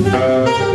Música